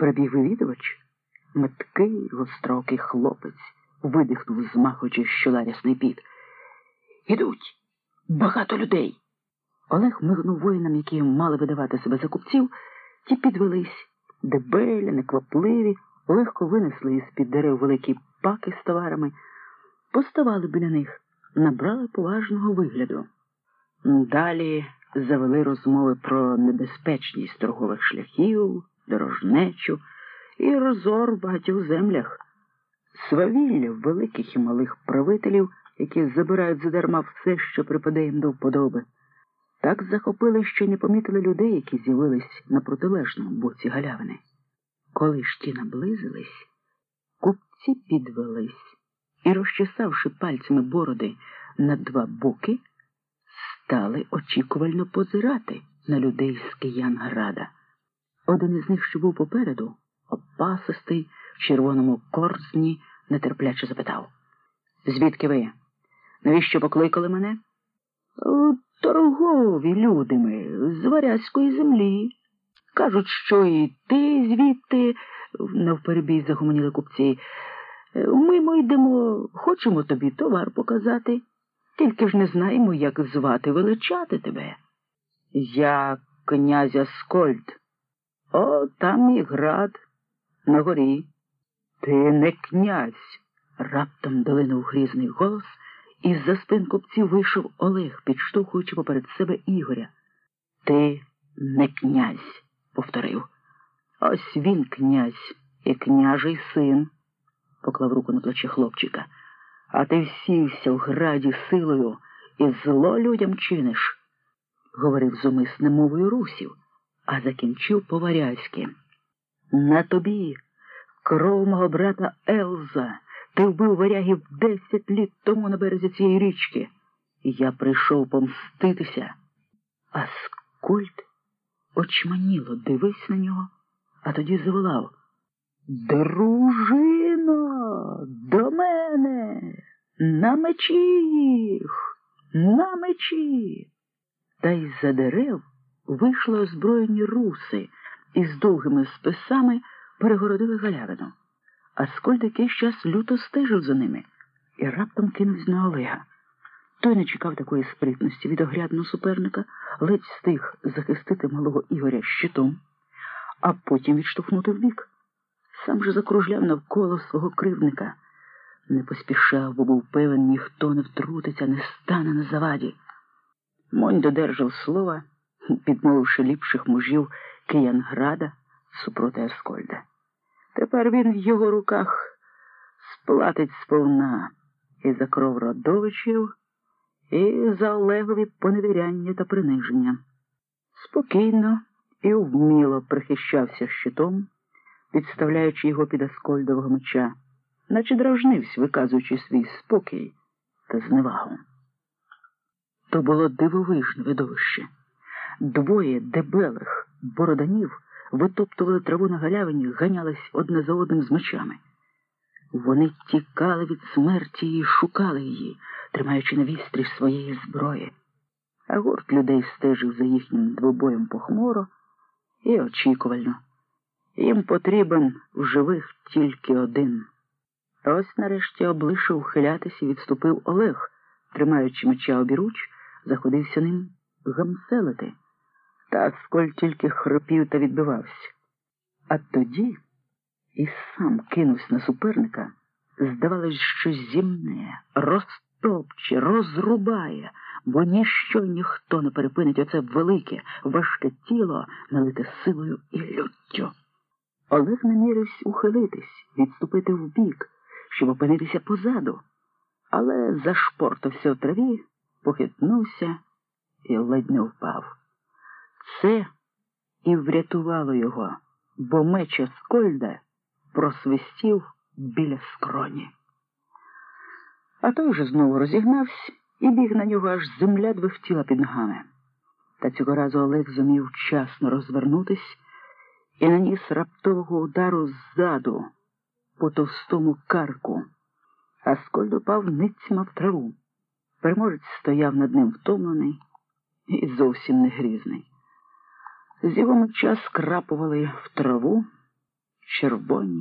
Прибіг вивідувач, меткий гострокий хлопець, видихнув, змахуючи щоларясний піт. Ідуть багато людей. Олег мигнув воїнам, які мали видавати себе за купців, ті підвелись, дебелі, неквапливі, легко винесли із під дерев великі паки з товарами, поставали біля них, набрали поважного вигляду. Далі завели розмови про небезпечність торгових шляхів, дорожнечу і розор в багатьох землях, свавілля великих і малих правителів, які забирають задарма все, що припаде їм до вподоби. Так захопили, що не помітили людей, які з'явились на протилежному боці галявини. Коли ж ті наблизились, купці підвелись і, розчесавши пальцями бороди на два боки, стали очікувально позирати на людей з Киянграда. Один із них, що був попереду, опасистий, в червоному корзні, нетерпляче запитав Звідки ви? Навіщо покликали мене? Торгові люди ми з Варязької землі. Кажуть, що і ти звідти, навперебій загомоніли купці. Ми йдемо, хочемо тобі товар показати, тільки ж не знаємо, як звати величати тебе. Я князя Скольд. О, там і град, на горі. Ти не князь, раптом долинув грізний голос. Із за спин купців вийшов Олег, підштовхуючи поперед себе Ігоря. Ти не князь, повторив. Ось він князь і княжий син, поклав руку на плече хлопчика. А ти всівся в граді силою і зло людям чиниш, говорив зумисне мовою русів, а закінчив по-варязьки. На тобі кров мого брата Елза. Ти вбив варягів десять літ тому на березі цієї річки. Я прийшов помститися. А Скольд очманіло дивись на нього, а тоді заволав. Дружино, до мене, на мечі їх, на мечі. Та й за дерев вийшли озброєні руси і з довгими списами перегородили галявину. Аскольд якийсь час люто стежив за ними і раптом кинувся на Олега. Той не чекав такої спритності від оглядного суперника, ледь встиг захистити малого Ігоря щитом, а потім відштовхнути вбік. Сам же закружляв навколо свого кривника. Не поспішав, бо був певен, ніхто не втрутиться, не стане на заваді. Монь додержав слова, підмовивши ліпших мужів Киянграда супроти Аскольда. Тепер він в його руках сплатить сповна і за кров родовичів, і за Олегові поневіряння та приниження. Спокійно і вміло прихищався щитом, підставляючи його під Аскольдового меча, наче дражнився, виказуючи свій спокій та зневагу. То було дивовижне видовище. Двоє дебелих бороданів витоптували траву на галявині, ганялись одне за одним з мечами. Вони тікали від смерті і шукали її, тримаючи на вістрі своєї зброї. А гурт людей стежив за їхнім двобоєм похмуро і очікувально. Їм потрібен в живих тільки один. Ось нарешті облишив ухилятися і відступив Олег, тримаючи меча обіруч, заходився ним гамселити. Та сколь тільки хропів та відбивався. А тоді і сам кинувся на суперника, здавалось, що зімне, розтопче, розрубає, бо ніщо ніхто не перепинить оце велике, важке тіло, налите силою і люттю. Олег намірився ухилитись, відступити вбік, щоб опинитися позаду, але зашпортався в траві, похитнувся і ледь не впав. Це і врятувало його, бо меч Аскольда просвистів біля скроні. А той вже знову розігнався і біг на нього, аж земля двихтіла під ногами. Та цього разу Олег зумів вчасно розвернутись і наніс раптового удару ззаду по товстому карку. Аскольд упав ницьма в траву. Переможець стояв над ним втомлений і зовсім не грізний. З його меча скрапували в траву червоні